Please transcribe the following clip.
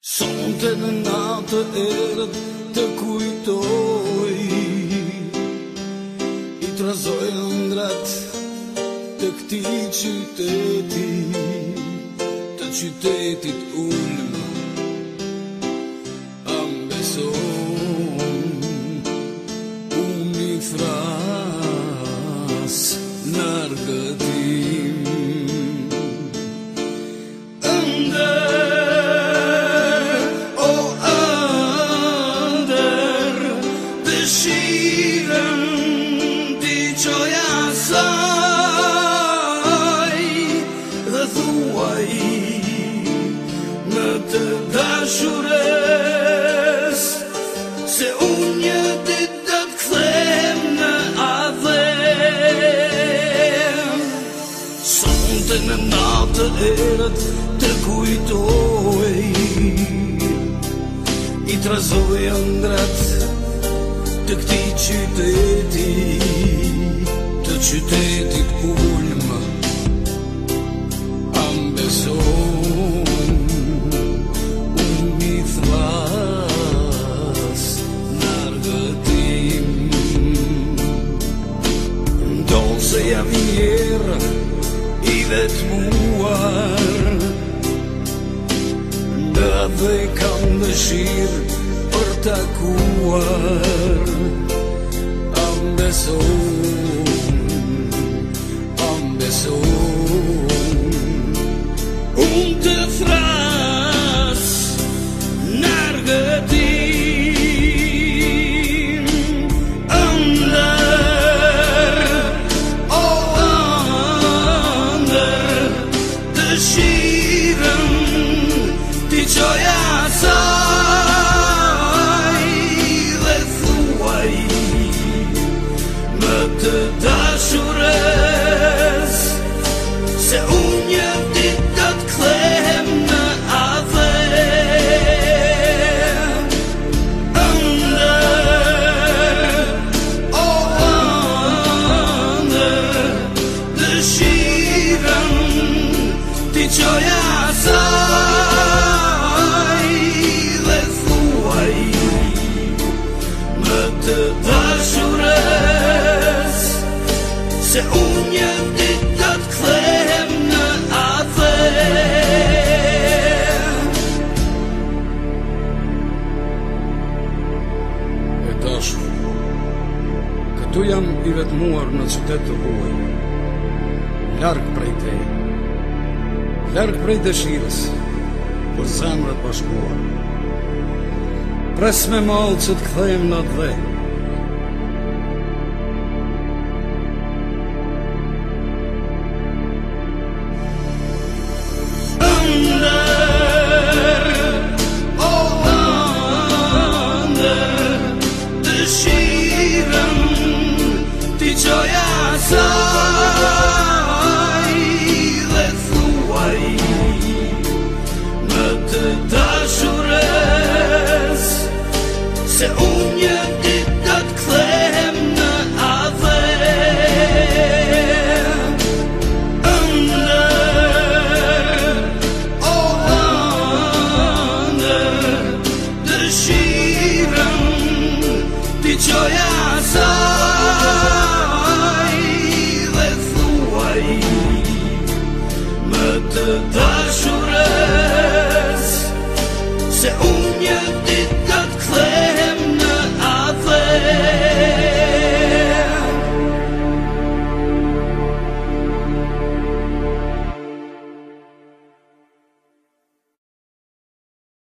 Sonte në natë e rëtë të kujtoj I trazoj razoj në ndratë të këti qyteti Të qytetit unë më ambesoj Unë i thrasë në Të në natë të të kujtoj I trazoj në të këti qyteti Të qytetit ullëm, anë besoj të muar dhe dhe i kam dëshir për ta kuar am beso should Këtu jam i vetmuar në qytet të huaj, Larg prej te, largë prej dëshirës, për zemrët pashkuar. Pres me malë që të këthejmë në dhejmë, Yeah.